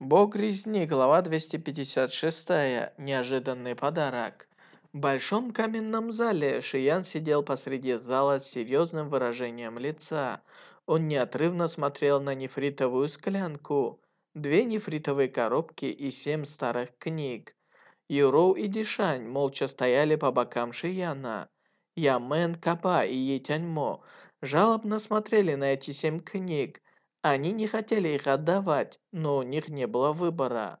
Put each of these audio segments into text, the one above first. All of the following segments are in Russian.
Бог резни, глава 256. Неожиданный подарок. В большом каменном зале Шиян сидел посреди зала с серьезным выражением лица. Он неотрывно смотрел на нефритовую склянку, две нефритовые коробки и семь старых книг. Юроу и Дишань молча стояли по бокам Шияна. Ямен, Капа и Етяньмо жалобно смотрели на эти семь книг, они не хотели их отдавать, но у них не было выбора.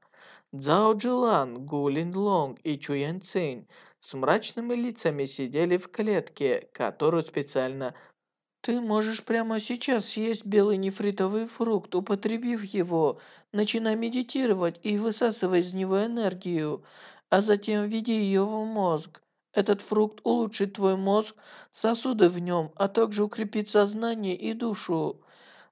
Цао Джилан, Гу Лин Лонг и Чу Ян Цинь с мрачными лицами сидели в клетке, которую специально ты можешь прямо сейчас съесть белый нефритовый фрукт, употребив его, начинай медитировать и высасывай из него энергию, а затем введи ее в мозг. Этот фрукт улучшит твой мозг, сосуды в нем, а также укрепит сознание и душу.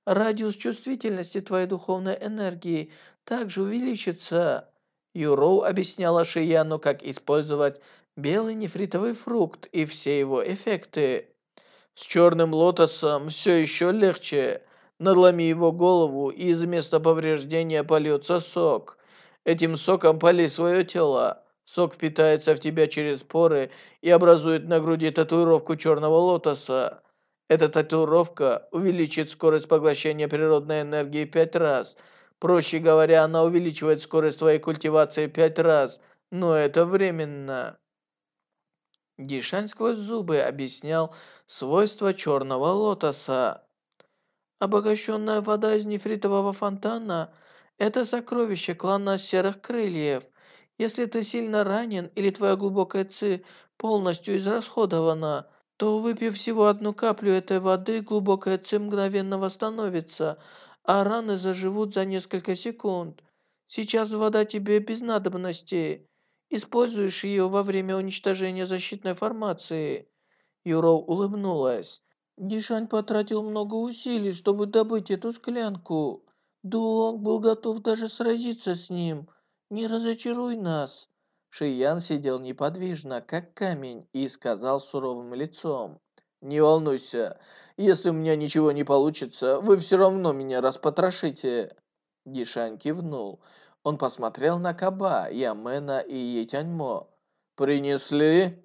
Радиус чувствительности твоей духовной энергии также увеличится. Юроу объясняла Шияну, как использовать белый нефритовый фрукт и все его эффекты. С черным лотосом все еще легче. Надломи его голову, и из места повреждения польется сок. Этим соком поли свое тело. Сок впитается в тебя через поры и образует на груди татуировку черного лотоса. Эта татуировка увеличит скорость поглощения природной энергии пять раз. Проще говоря, она увеличивает скорость твоей культивации пять раз, но это временно. Дишань сквозь зубы объяснял свойства черного лотоса. Обогащенная вода из нефритового фонтана – это сокровище клана серых крыльев. Если ты сильно ранен или твоя глубокая ци полностью израсходована, то, выпив всего одну каплю этой воды, глубокая ци мгновенно восстановится, а раны заживут за несколько секунд. Сейчас вода тебе без надобности. Используешь ее во время уничтожения защитной формации». Юроу улыбнулась. Дишань потратил много усилий, чтобы добыть эту склянку. Дулонг был готов даже сразиться с ним. Не разочаруй нас. Шиян сидел неподвижно, как камень, и сказал суровым лицом. «Не волнуйся, если у меня ничего не получится, вы все равно меня распотрошите». Дишань кивнул. Он посмотрел на Каба, Ямена и Етяньмо. «Принесли?»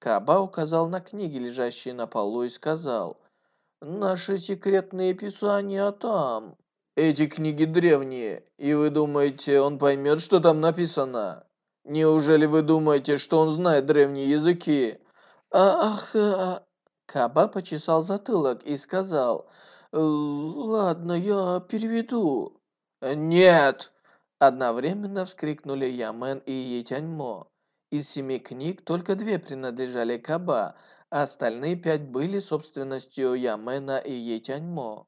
Каба указал на книги, лежащие на полу, и сказал. «Наши секретные писания там». «Эти книги древние, и вы думаете, он поймет, что там написано?» Неужели вы думаете, что он знает древние языки? Ах, а... Каба почесал затылок и сказал, «Э, «Ладно, я переведу». «Нет!» Одновременно вскрикнули Ямен и Етяньмо. Из семи книг только две принадлежали Каба, а остальные пять были собственностью Ямена и Етяньмо.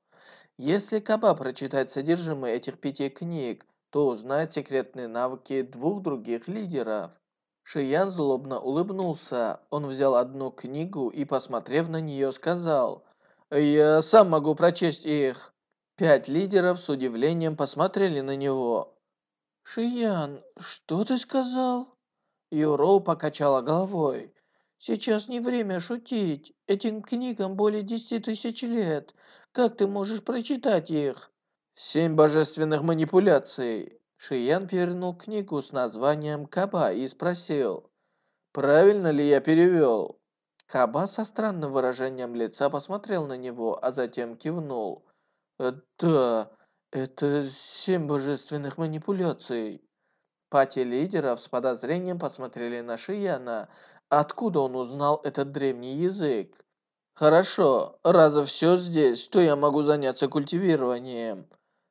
Если Каба прочитать содержимое этих пяти книг, то узнает секретные навыки двух других лидеров. Шиян злобно улыбнулся. Он взял одну книгу и, посмотрев на нее, сказал, «Я сам могу прочесть их». Пять лидеров с удивлением посмотрели на него. «Шиян, что ты сказал?» Юроу покачала головой. «Сейчас не время шутить. Этим книгам более десяти тысяч лет. Как ты можешь прочитать их?» «Семь божественных манипуляций». Шиян перевернул книгу с названием «Каба» и спросил, «Правильно ли я перевел?» Каба со странным выражением лица посмотрел на него, а затем кивнул. «Э, «Да, это семь божественных манипуляций». Пати лидеров с подозрением посмотрели на Шияна. Откуда он узнал этот древний язык? «Хорошо, раз все здесь, то я могу заняться культивированием».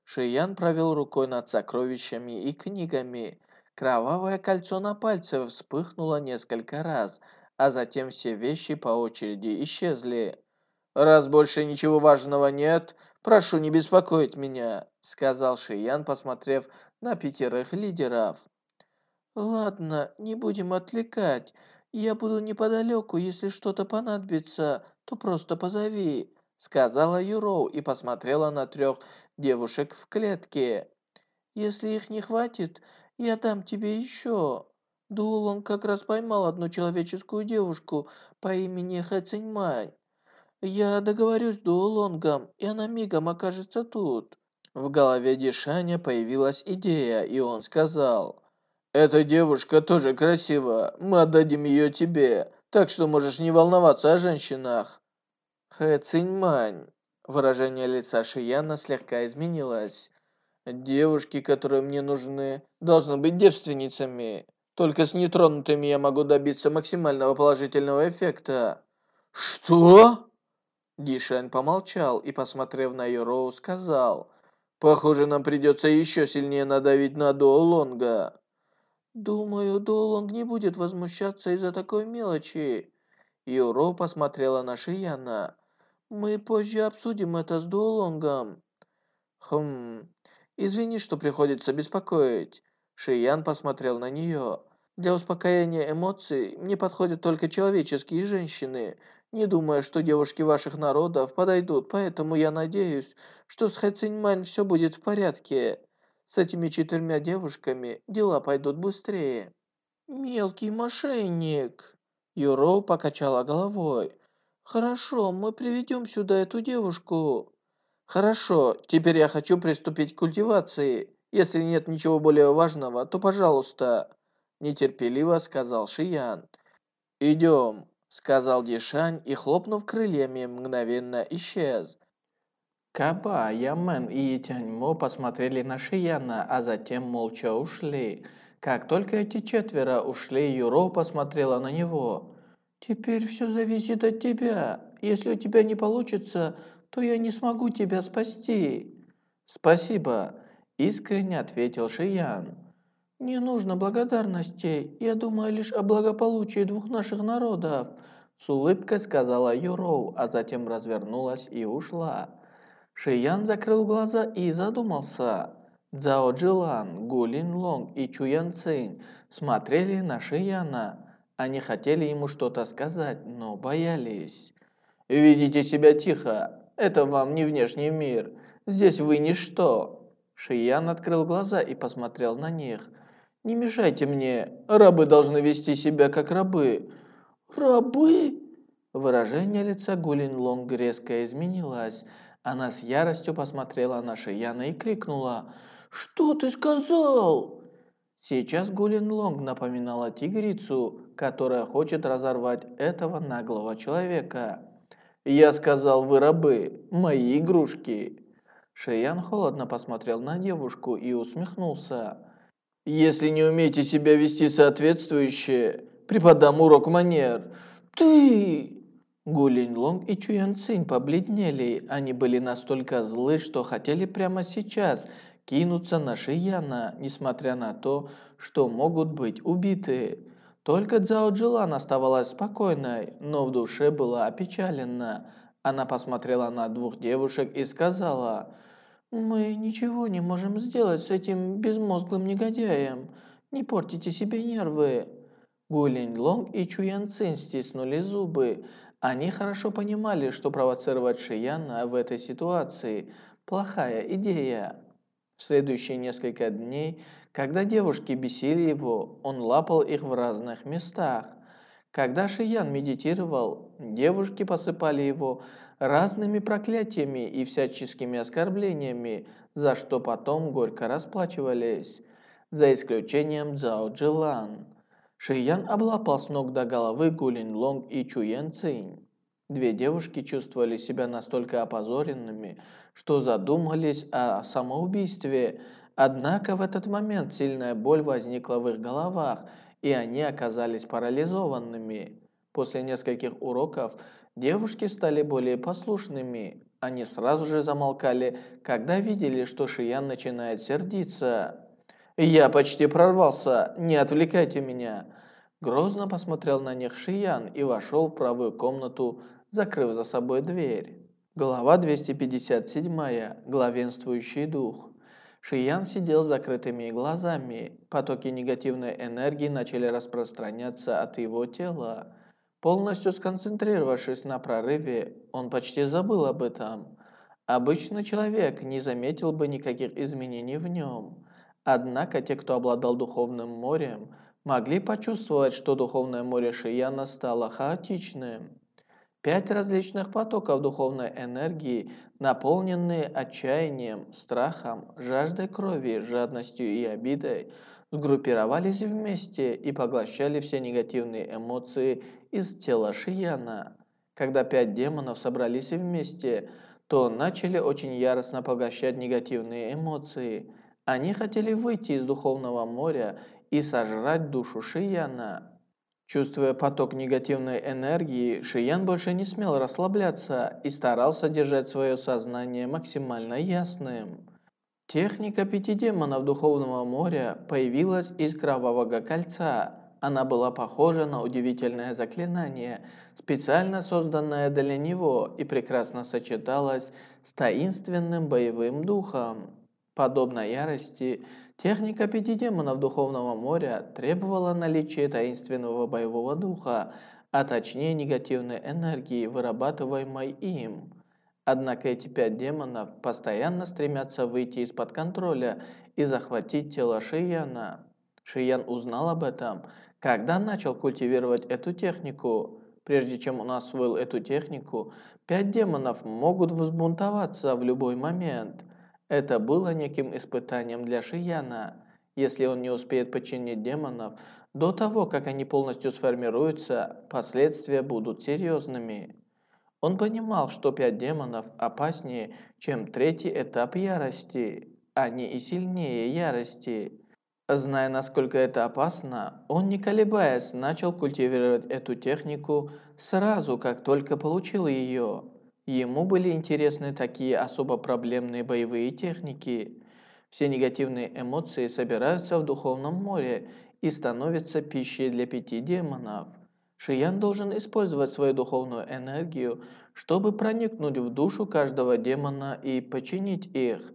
Шиян провел рукой над сокровищами и книгами. Кровавое кольцо на пальце вспыхнуло несколько раз, а затем все вещи по очереди исчезли. «Раз больше ничего важного нет, прошу не беспокоить меня», сказал Шиян, посмотрев на пятерых лидеров. «Ладно, не будем отвлекать. Я буду неподалеку, если что-то понадобится, то просто позови», сказала Юроу и посмотрела на трех девушек в клетке. Если их не хватит, я дам тебе еще. Дулонг как раз поймал одну человеческую девушку по имени Хэ Циньмань. Я договорюсь с Дуолонгом, и она мигом окажется тут. В голове Дишаня появилась идея, и он сказал, «Эта девушка тоже красива, мы отдадим ее тебе, так что можешь не волноваться о женщинах». Хэ Циньмань. Выражение лица Шияна слегка изменилось. «Девушки, которые мне нужны, должны быть девственницами. Только с нетронутыми я могу добиться максимального положительного эффекта». «Что?» Дишань помолчал и, посмотрев на Юроу, сказал, «Похоже, нам придется еще сильнее надавить на Дуолонга». «Думаю, Дуолонг не будет возмущаться из-за такой мелочи». Юро посмотрела на Шияна. «Мы позже обсудим это с Дуолонгом». «Хм, извини, что приходится беспокоить». Шиян посмотрел на нее. «Для успокоения эмоций мне подходят только человеческие женщины, не думая, что девушки ваших народов подойдут, поэтому я надеюсь, что с Хэциньмань все будет в порядке. С этими четырьмя девушками дела пойдут быстрее». «Мелкий мошенник!» Юро покачала головой. «Хорошо, мы приведем сюда эту девушку». «Хорошо, теперь я хочу приступить к культивации. Если нет ничего более важного, то пожалуйста», – нетерпеливо сказал Шиян. «Идем», – сказал Дишань и, хлопнув крыльями, мгновенно исчез. Каба, Ямен и Тяньмо посмотрели на Шияна, а затем молча ушли. Как только эти четверо ушли, Юро посмотрела на него. «Теперь все зависит от тебя. Если у тебя не получится, то я не смогу тебя спасти». «Спасибо», – искренне ответил Шиян. «Не нужно благодарности. Я думаю лишь о благополучии двух наших народов», – с улыбкой сказала Юроу, а затем развернулась и ушла. Шиян закрыл глаза и задумался. Цао Джилан, Гу Лин Лонг и Чу Ян Цинь смотрели на Шияна. Они хотели ему что-то сказать, но боялись. «Ведите себя тихо. Это вам не внешний мир. Здесь вы ничто». Шиян открыл глаза и посмотрел на них. «Не мешайте мне. Рабы должны вести себя как рабы». «Рабы?» Выражение лица Гулин Лонг резко изменилось. Она с яростью посмотрела на Шияна и крикнула. «Что ты сказал?» Сейчас Гулин Лонг напоминала тигрицу, которая хочет разорвать этого наглого человека. «Я сказал, вы рабы, мои игрушки!» Шиян холодно посмотрел на девушку и усмехнулся. «Если не умеете себя вести соответствующе, преподам урок манер». «Ты!» Гулин Лонг и Чуян Цинь побледнели. Они были настолько злы, что хотели прямо сейчас кинуться на Шияна, несмотря на то, что могут быть убиты. Только Цзао Джилан оставалась спокойной, но в душе была опечалена. Она посмотрела на двух девушек и сказала, «Мы ничего не можем сделать с этим безмозглым негодяем. Не портите себе нервы». Гулинь Лонг и Чуян Цин стиснули зубы. Они хорошо понимали, что провоцировать Шияна в этой ситуации – плохая идея. В следующие несколько дней, когда девушки бесили его, он лапал их в разных местах. Когда Шиян медитировал, девушки посыпали его разными проклятиями и всяческими оскорблениями, за что потом горько расплачивались, за исключением Цао Джилан. Шиян облапал с ног до головы Гулин Лонг и Чуян Цинь. Две девушки чувствовали себя настолько опозоренными, что задумались о самоубийстве. Однако в этот момент сильная боль возникла в их головах, и они оказались парализованными. После нескольких уроков девушки стали более послушными. Они сразу же замолкали, когда видели, что Шиян начинает сердиться. «Я почти прорвался, не отвлекайте меня!» Грозно посмотрел на них Шиян и вошел в правую комнату закрыв за собой дверь. Глава 257. Главенствующий дух. Шиян сидел с закрытыми глазами. Потоки негативной энергии начали распространяться от его тела. Полностью сконцентрировавшись на прорыве, он почти забыл об этом. Обычный человек не заметил бы никаких изменений в нем. Однако те, кто обладал духовным морем, могли почувствовать, что духовное море Шияна стало хаотичным. Пять различных потоков духовной энергии, наполненные отчаянием, страхом, жаждой крови, жадностью и обидой, сгруппировались вместе и поглощали все негативные эмоции из тела Шияна. Когда пять демонов собрались вместе, то начали очень яростно поглощать негативные эмоции. Они хотели выйти из духовного моря и сожрать душу Шияна. Чувствуя поток негативной энергии, Шиян больше не смел расслабляться и старался держать свое сознание максимально ясным. Техника пяти демонов Духовного моря появилась из Кровавого Кольца. Она была похожа на удивительное заклинание, специально созданное для него и прекрасно сочеталась с таинственным боевым духом. Подобно ярости, Техника пяти демонов Духовного моря требовала наличия таинственного боевого духа, а точнее негативной энергии, вырабатываемой им. Однако эти пять демонов постоянно стремятся выйти из-под контроля и захватить тело Шияна. Шиян узнал об этом, когда начал культивировать эту технику. Прежде чем он освоил эту технику, пять демонов могут взбунтоваться в любой момент – это было неким испытанием для Шияна. Если он не успеет подчинить демонов, до того, как они полностью сформируются, последствия будут серьезными. Он понимал, что пять демонов опаснее, чем третий этап ярости. Они и сильнее ярости. Зная, насколько это опасно, он, не колебаясь, начал культивировать эту технику сразу, как только получил ее. Ему были интересны такие особо проблемные боевые техники. Все негативные эмоции собираются в духовном море и становятся пищей для пяти демонов. Шиян должен использовать свою духовную энергию, чтобы проникнуть в душу каждого демона и починить их.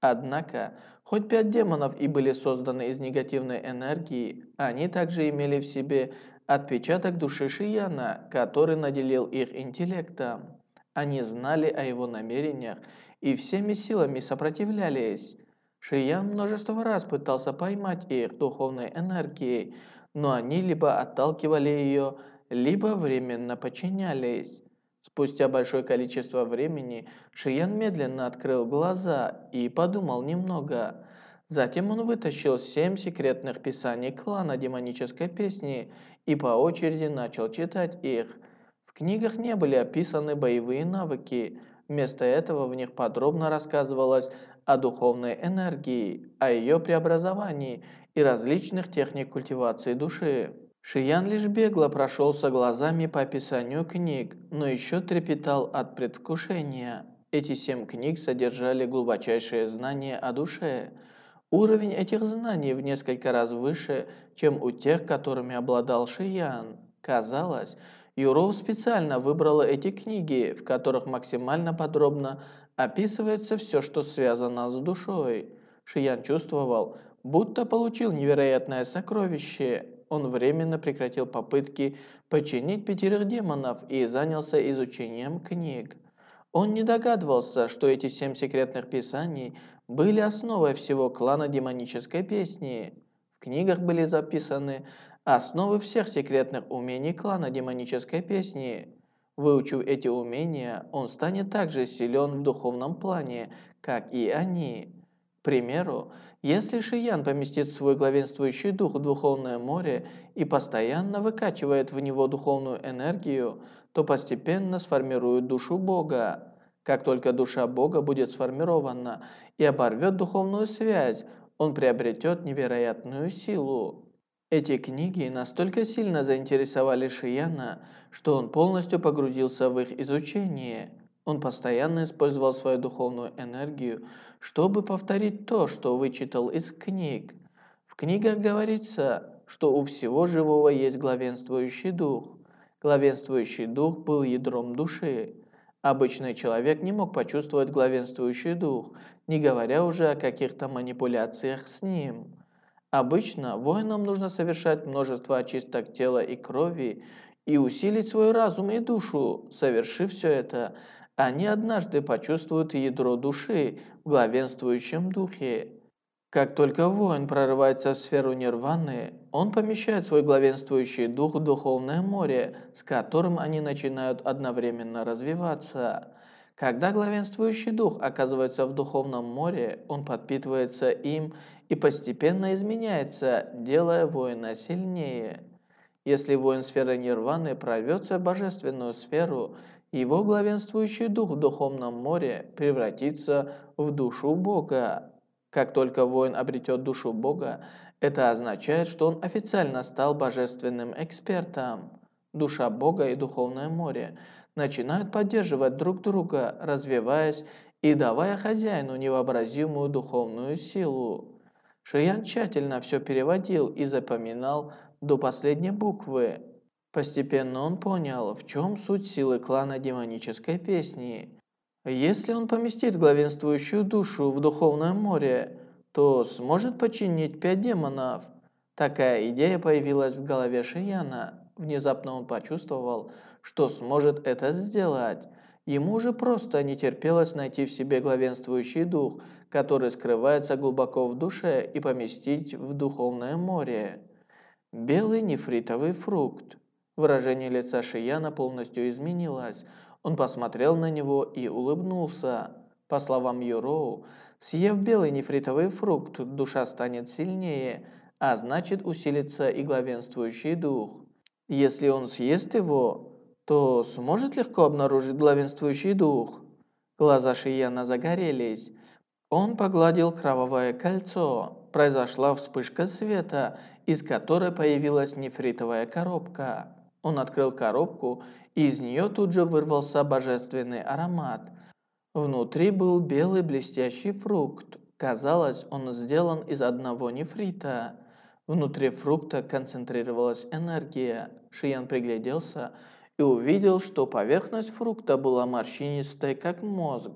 Однако, хоть пять демонов и были созданы из негативной энергии, они также имели в себе отпечаток души Шияна, который наделил их интеллектом. Они знали о его намерениях и всеми силами сопротивлялись. Шиян множество раз пытался поймать их духовной энергией, но они либо отталкивали ее, либо временно подчинялись. Спустя большое количество времени Шиян медленно открыл глаза и подумал немного. Затем он вытащил семь секретных писаний клана демонической песни и по очереди начал читать их – книгах не были описаны боевые навыки. Вместо этого в них подробно рассказывалось о духовной энергии, о ее преобразовании и различных техник культивации души. Шиян лишь бегло прошелся глазами по описанию книг, но еще трепетал от предвкушения. Эти семь книг содержали глубочайшие знания о душе. Уровень этих знаний в несколько раз выше, чем у тех, которыми обладал Шиян. Казалось, Юроу специально выбрала эти книги, в которых максимально подробно описывается все, что связано с душой. Шиян чувствовал, будто получил невероятное сокровище. Он временно прекратил попытки починить пятерых демонов и занялся изучением книг. Он не догадывался, что эти семь секретных писаний были основой всего клана демонической песни. В книгах были записаны основы всех секретных умений клана демонической песни. Выучив эти умения, он станет так же силен в духовном плане, как и они. К примеру, если Шиян поместит свой главенствующий дух в духовное море и постоянно выкачивает в него духовную энергию, то постепенно сформирует душу Бога. Как только душа Бога будет сформирована и оборвет духовную связь, он приобретет невероятную силу. Эти книги настолько сильно заинтересовали Шияна, что он полностью погрузился в их изучение. Он постоянно использовал свою духовную энергию, чтобы повторить то, что вычитал из книг. В книгах говорится, что у всего живого есть главенствующий дух. Главенствующий дух был ядром души. Обычный человек не мог почувствовать главенствующий дух, не говоря уже о каких-то манипуляциях с ним. Обычно воинам нужно совершать множество очисток тела и крови и усилить свой разум и душу. Совершив все это, они однажды почувствуют ядро души в главенствующем духе. Как только воин прорывается в сферу нирваны, он помещает свой главенствующий дух в духовное море, с которым они начинают одновременно развиваться. Когда главенствующий дух оказывается в духовном море, он подпитывается им и постепенно изменяется, делая воина сильнее. Если воин сферы нирваны прорвется в божественную сферу, его главенствующий дух в духовном море превратится в душу Бога. Как только воин обретет душу Бога, это означает, что он официально стал божественным экспертом. Душа Бога и Духовное море начинают поддерживать друг друга, развиваясь и давая хозяину невообразимую духовную силу. Шиян тщательно все переводил и запоминал до последней буквы. Постепенно он понял, в чем суть силы клана демонической песни. Если он поместит главенствующую душу в Духовное море, то сможет починить пять демонов. Такая идея появилась в голове Шияна. Внезапно он почувствовал, что сможет это сделать. Ему же просто не терпелось найти в себе главенствующий дух, который скрывается глубоко в душе, и поместить в Духовное море. Белый нефритовый фрукт. Выражение лица Шияна полностью изменилось. Он посмотрел на него и улыбнулся. По словам Юроу, съев белый нефритовый фрукт, душа станет сильнее, а значит усилится и главенствующий дух. Если он съест его, то сможет легко обнаружить главенствующий дух. Глаза Шияна загорелись. Он погладил кровавое кольцо. Произошла вспышка света, из которой появилась нефритовая коробка. Он открыл коробку, и из нее тут же вырвался божественный аромат. Внутри был белый блестящий фрукт. Казалось, он сделан из одного нефрита. Внутри фрукта концентрировалась энергия. Шиян пригляделся и увидел, что поверхность фрукта была морщинистой, как мозг.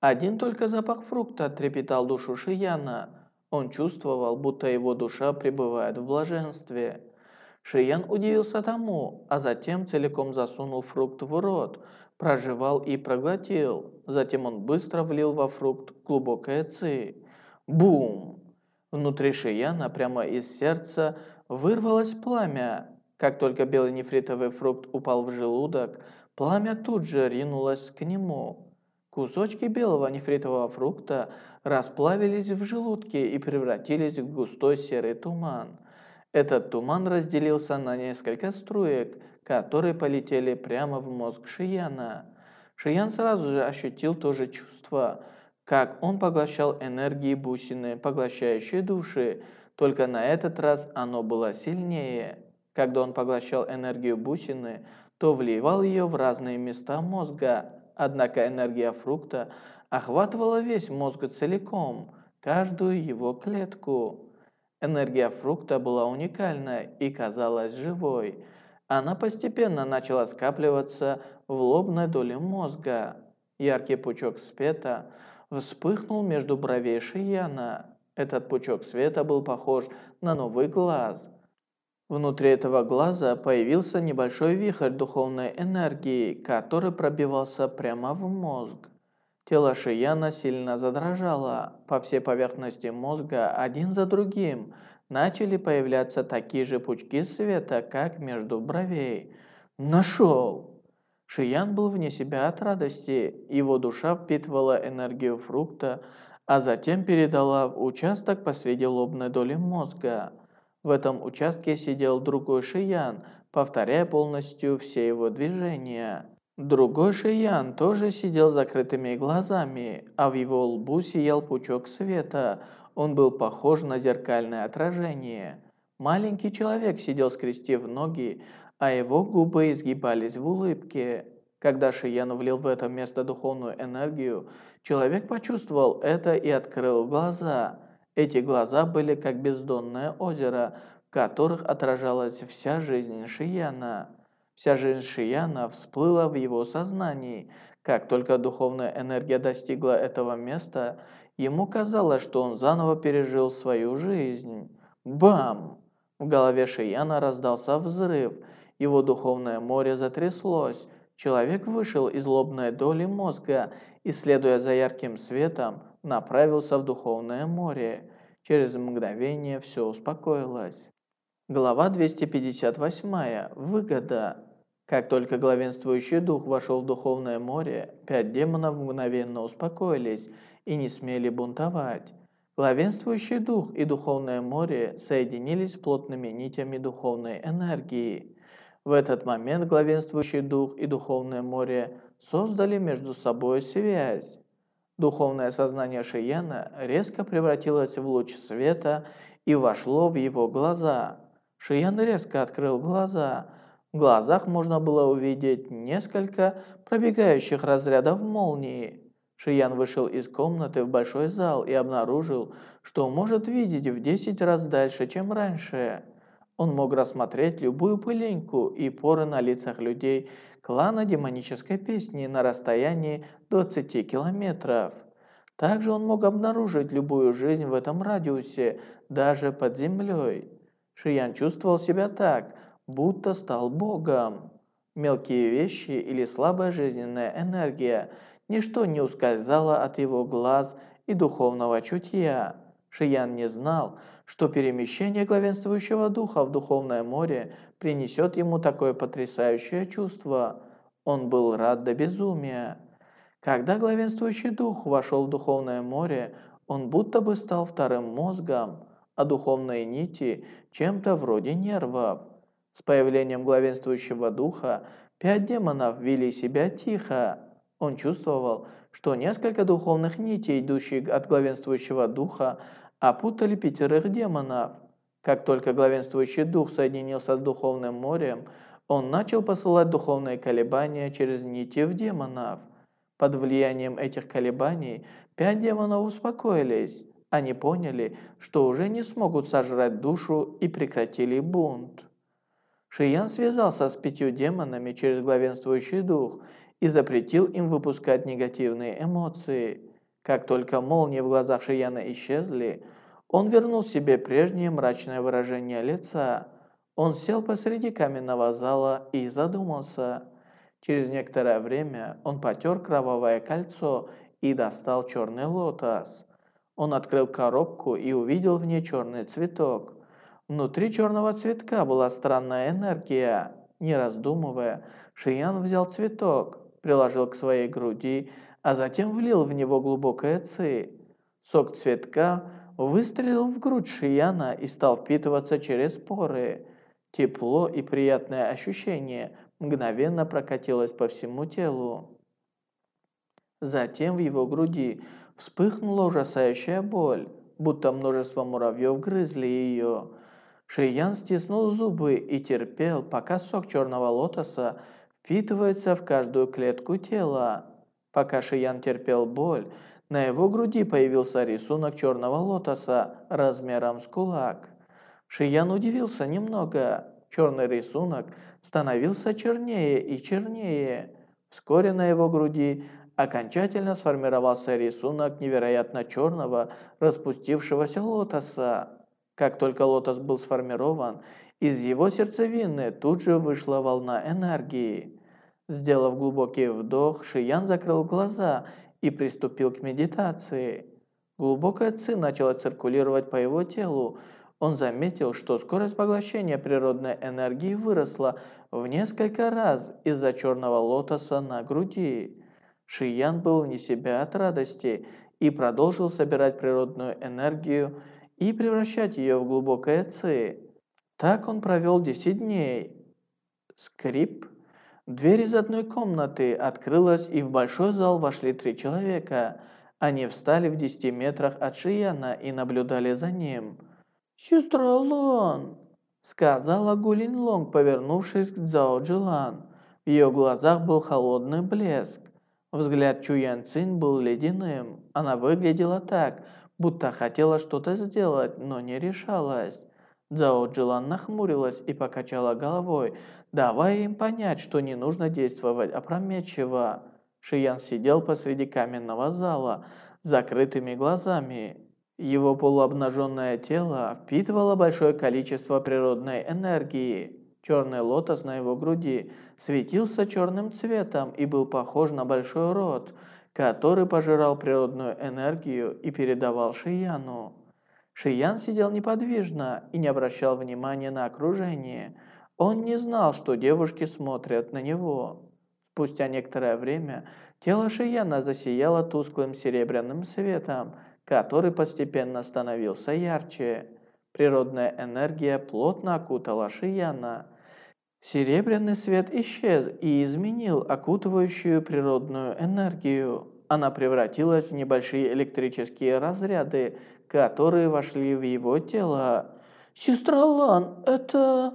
Один только запах фрукта трепетал душу Шияна. Он чувствовал, будто его душа пребывает в блаженстве. Шиян удивился тому, а затем целиком засунул фрукт в рот, прожевал и проглотил. Затем он быстро влил во фрукт глубокое ци. Бум! Внутри Шияна прямо из сердца вырвалось пламя. Как только белый нефритовый фрукт упал в желудок, пламя тут же ринулось к нему. Кусочки белого нефритового фрукта расплавились в желудке и превратились в густой серый туман. Этот туман разделился на несколько струек, которые полетели прямо в мозг Шияна. Шиян сразу же ощутил то же чувство, как он поглощал энергии бусины, поглощающие души, только на этот раз оно было сильнее. Когда он поглощал энергию бусины, то вливал ее в разные места мозга, однако энергия фрукта охватывала весь мозг целиком, каждую его клетку. Энергия фрукта была уникальна и казалась живой. Она постепенно начала скапливаться в лобной доле мозга. Яркий пучок света вспыхнул между бровей Шияна. Этот пучок света был похож на новый глаз. Внутри этого глаза появился небольшой вихрь духовной энергии, который пробивался прямо в мозг. Тело Шияна сильно задрожало. По всей поверхности мозга один за другим начали появляться такие же пучки света, как между бровей. Нашел! Шиян был вне себя от радости. Его душа впитывала энергию фрукта, а затем передала в участок посреди лобной доли мозга. В этом участке сидел другой Шиян, повторяя полностью все его движения. Другой Шиян тоже сидел закрытыми глазами, а в его лбу сиял пучок света. Он был похож на зеркальное отражение. Маленький человек сидел скрестив ноги, а его губы изгибались в улыбке. Когда Шиян влил в это место духовную энергию, человек почувствовал это и открыл глаза. Эти глаза были как бездонное озеро, в которых отражалась вся жизнь Шияна. Вся жизнь Шияна всплыла в его сознании. Как только духовная энергия достигла этого места, ему казалось, что он заново пережил свою жизнь. Бам! В голове Шияна раздался взрыв. Его духовное море затряслось. Человек вышел из лобной доли мозга и, следуя за ярким светом, направился в духовное море. Через мгновение все успокоилось. Глава 258. Выгода. Как только главенствующий дух вошел в духовное море, пять демонов мгновенно успокоились и не смели бунтовать. Главенствующий дух и духовное море соединились плотными нитями духовной энергии. В этот момент главенствующий дух и духовное море создали между собой связь. Духовное сознание Шияна резко превратилось в луч света и вошло в его глаза. Шиян резко открыл глаза – в глазах можно было увидеть несколько пробегающих разрядов молнии. Шиян вышел из комнаты в большой зал и обнаружил, что может видеть в 10 раз дальше, чем раньше. Он мог рассмотреть любую пылинку и поры на лицах людей клана демонической песни на расстоянии 20 километров. Также он мог обнаружить любую жизнь в этом радиусе, даже под землей. Шиян чувствовал себя так, будто стал Богом. Мелкие вещи или слабая жизненная энергия, ничто не ускользало от его глаз и духовного чутья. Шиян не знал, что перемещение главенствующего духа в духовное море принесет ему такое потрясающее чувство. Он был рад до безумия. Когда главенствующий дух вошел в духовное море, он будто бы стал вторым мозгом, а духовные нити – чем-то вроде нервов. С появлением главенствующего духа пять демонов вели себя тихо. Он чувствовал, что несколько духовных нитей, идущих от главенствующего духа, опутали пятерых демонов. Как только главенствующий дух соединился с духовным морем, он начал посылать духовные колебания через нити в демонов. Под влиянием этих колебаний пять демонов успокоились. Они поняли, что уже не смогут сожрать душу и прекратили бунт. Шиян связался с пятью демонами через главенствующий дух и запретил им выпускать негативные эмоции. Как только молнии в глазах Шияна исчезли, он вернул себе прежнее мрачное выражение лица. Он сел посреди каменного зала и задумался. Через некоторое время он потер кровавое кольцо и достал черный лотос. Он открыл коробку и увидел в ней черный цветок. Внутри черного цветка была странная энергия. Не раздумывая, Шиян взял цветок, приложил к своей груди, а затем влил в него глубокое ци. Сок цветка выстрелил в грудь Шияна и стал впитываться через поры. Тепло и приятное ощущение мгновенно прокатилось по всему телу. Затем в его груди вспыхнула ужасающая боль, будто множество муравьев грызли ее. Шиян стиснул зубы и терпел, пока сок черного лотоса впитывается в каждую клетку тела. Пока Шиян терпел боль, на его груди появился рисунок черного лотоса размером с кулак. Шиян удивился немного. Черный рисунок становился чернее и чернее. Вскоре на его груди окончательно сформировался рисунок невероятно черного распустившегося лотоса. Как только лотос был сформирован, из его сердцевины тут же вышла волна энергии. Сделав глубокий вдох, Шиян закрыл глаза и приступил к медитации. Глубокая ци начала циркулировать по его телу. Он заметил, что скорость поглощения природной энергии выросла в несколько раз из-за черного лотоса на груди. Шиян был вне себя от радости и продолжил собирать природную энергию и превращать ее в глубокое ци. Так он провел 10 дней. Скрип. Дверь из одной комнаты открылась, и в большой зал вошли три человека. Они встали в 10 метрах от Шияна и наблюдали за ним. «Сестра Лон!» – сказала Гулин Лонг, повернувшись к Цзао Джилан. В ее глазах был холодный блеск. Взгляд Чуян Цин был ледяным. Она выглядела так, будто хотела что-то сделать, но не решалась. Цзао Джилан нахмурилась и покачала головой, давая им понять, что не нужно действовать опрометчиво. Шиян сидел посреди каменного зала, закрытыми глазами. Его полуобнаженное тело впитывало большое количество природной энергии. Черный лотос на его груди светился черным цветом и был похож на большой рот – который пожирал природную энергию и передавал Шияну. Шиян сидел неподвижно и не обращал внимания на окружение. Он не знал, что девушки смотрят на него. Спустя некоторое время тело Шияна засияло тусклым серебряным светом, который постепенно становился ярче. Природная энергия плотно окутала Шияна. Серебряный свет исчез и изменил окутывающую природную энергию. Она превратилась в небольшие электрические разряды, которые вошли в его тело. «Сестра Лан, это...»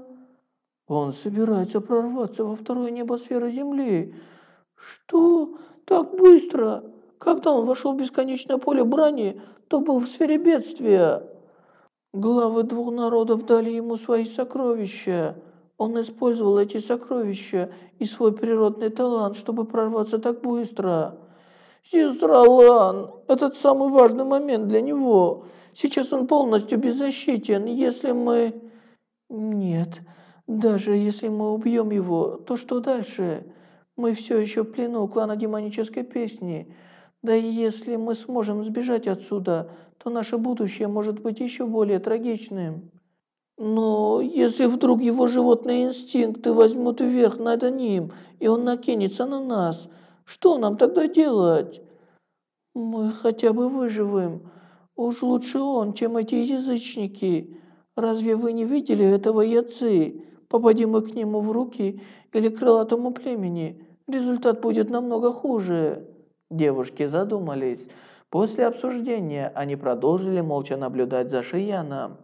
«Он собирается прорваться во второе небосферу Земли». «Что? Так быстро?» Когда он вошел в бесконечное поле брани, то был в сфере бедствия. Главы двух народов дали ему свои сокровища. Он использовал эти сокровища и свой природный талант, чтобы прорваться так быстро. «Сестра Лан, этот самый важный момент для него. Сейчас он полностью беззащитен, если мы...» «Нет, даже если мы убьем его, то что дальше? Мы все еще в плену клана демонической песни. Да и если мы сможем сбежать отсюда, то наше будущее может быть еще более трагичным. Но если вдруг его животные инстинкты возьмут вверх над ним, и он накинется на нас, что нам тогда делать? Мы хотя бы выживем. Уж лучше он, чем эти язычники. Разве вы не видели этого яцы? Попадем мы к нему в руки или крылатому племени, результат будет намного хуже. Девушки задумались. После обсуждения они продолжили молча наблюдать за Шияном.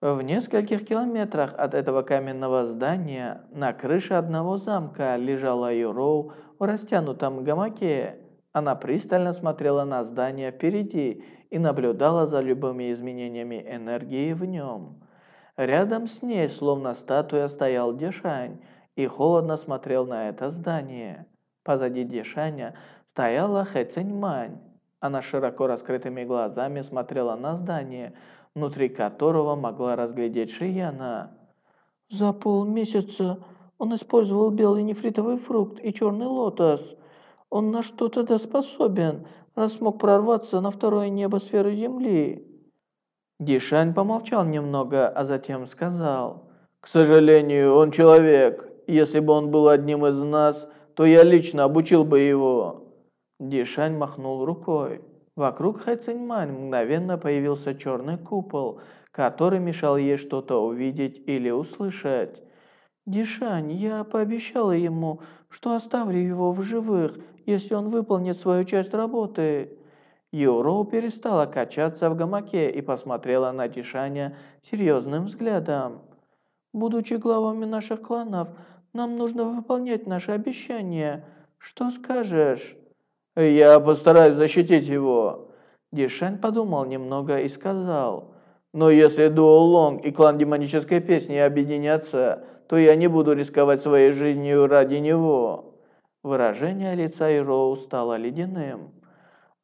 В нескольких километрах от этого каменного здания на крыше одного замка лежала Юроу в растянутом гамаке. Она пристально смотрела на здание впереди и наблюдала за любыми изменениями энергии в нем. Рядом с ней, словно статуя, стоял Дешань и холодно смотрел на это здание. Позади Дишаня стояла Хэ Циньмань. Она широко раскрытыми глазами смотрела на здание, внутри которого могла разглядеть Шияна. «За полмесяца он использовал белый нефритовый фрукт и черный лотос. Он на что тогда способен, раз смог прорваться на второе небо сферы Земли?» Дишань помолчал немного, а затем сказал, «К сожалению, он человек. Если бы он был одним из нас, то я лично обучил бы его». Дишань махнул рукой. Вокруг Хайциньмань мгновенно появился черный купол, который мешал ей что-то увидеть или услышать. «Дишань, я пообещала ему, что оставлю его в живых, если он выполнит свою часть работы». Юроу перестала качаться в гамаке и посмотрела на Дишаня серьезным взглядом. «Будучи главами наших кланов, нам нужно выполнять наши обещания. Что скажешь?» «Я постараюсь защитить его». Дишань подумал немного и сказал, «Но если Дуо Лонг и клан демонической песни объединятся, то я не буду рисковать своей жизнью ради него». Выражение лица Ироу стало ледяным.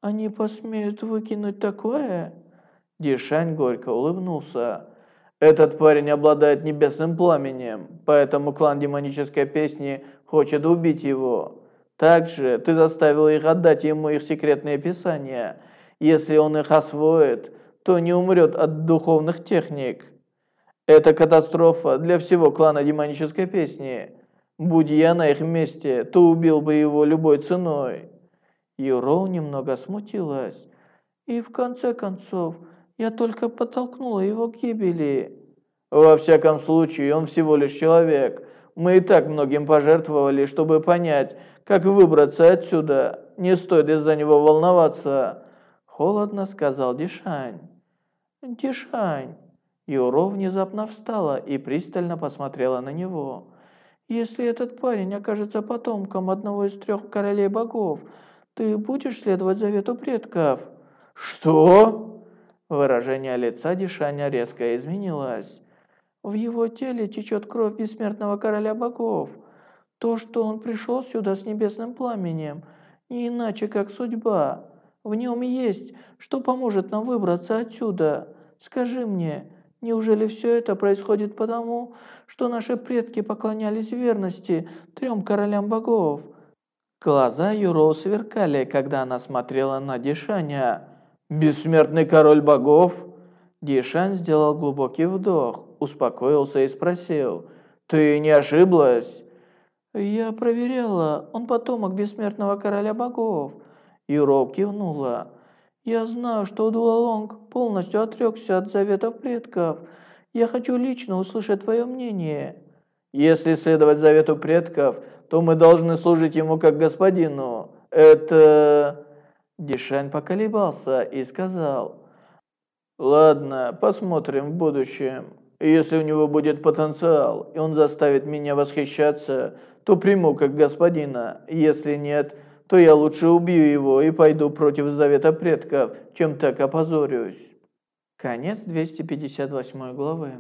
«Они посмеют выкинуть такое?» Дишань горько улыбнулся. Этот парень обладает небесным пламенем, поэтому клан демонической песни хочет убить его. Также ты заставил их отдать ему их секретные писания. Если он их освоит, то не умрет от духовных техник. Это катастрофа для всего клана демонической песни. Будь я на их месте, то убил бы его любой ценой. Юроу немного смутилась. И в конце концов, я только подтолкнула его к гибели. Во всяком случае, он всего лишь человек. Мы и так многим пожертвовали, чтобы понять, как выбраться отсюда. Не стоит из-за него волноваться. Холодно сказал Дишань. Дишань. Юро внезапно встала и пристально посмотрела на него. «Если этот парень окажется потомком одного из трех королей богов, ты будешь следовать завету предков?» «Что?» Выражение лица Дишаня резко изменилось. В его теле течет кровь бессмертного короля богов. То, что он пришел сюда с небесным пламенем, не иначе, как судьба. В нем есть, что поможет нам выбраться отсюда. Скажи мне, неужели все это происходит потому, что наши предки поклонялись верности трем королям богов? Глаза Юро сверкали, когда она смотрела на Дишаня. «Бессмертный король богов?» Дишан сделал глубокий вдох, успокоился и спросил, «Ты не ошиблась?» «Я проверяла, он потомок бессмертного короля богов». Юроб кивнула. «Я знаю, что Дулалонг полностью отрекся от заветов предков. Я хочу лично услышать твое мнение». «Если следовать завету предков, то мы должны служить ему как господину. Это...» Дишань поколебался и сказал... «Ладно, посмотрим в будущем. Если у него будет потенциал, и он заставит меня восхищаться, то приму как господина. Если нет, то я лучше убью его и пойду против завета предков, чем так опозорюсь». Конец 258 главы.